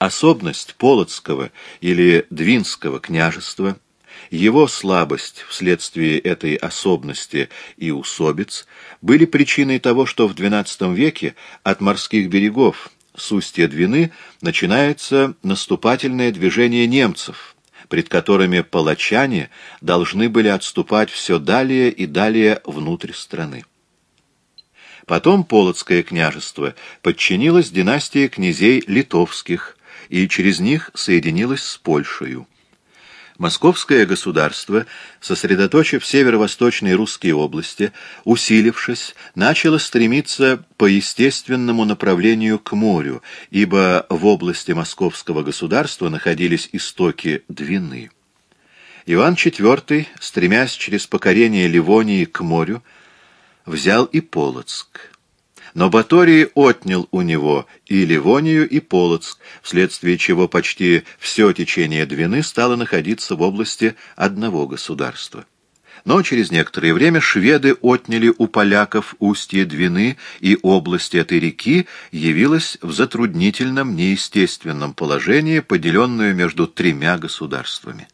Особность Полоцкого или Двинского княжества, его слабость вследствие этой особенности и усобиц были причиной того, что в XII веке от морских берегов с устья Двины начинается наступательное движение немцев, пред которыми палачане должны были отступать все далее и далее внутрь страны. Потом Полоцкое княжество подчинилось династии князей литовских и через них соединилось с Польшей. Московское государство, сосредоточив северо-восточные русские области, усилившись, начало стремиться по естественному направлению к морю, ибо в области московского государства находились истоки Двины. Иван IV, стремясь через покорение Ливонии к морю, взял и Полоцк. Но Баторий отнял у него и Ливонию, и Полоцк, вследствие чего почти все течение Двины стало находиться в области одного государства. Но через некоторое время шведы отняли у поляков устье Двины, и область этой реки явилась в затруднительном, неестественном положении, поделенную между тремя государствами.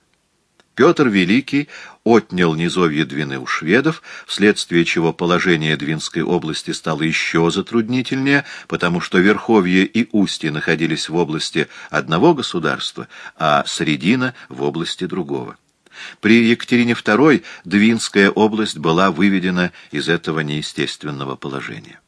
Петр Великий отнял низовье Двины у шведов, вследствие чего положение Двинской области стало еще затруднительнее, потому что Верховье и Устье находились в области одного государства, а Средина — в области другого. При Екатерине II Двинская область была выведена из этого неестественного положения.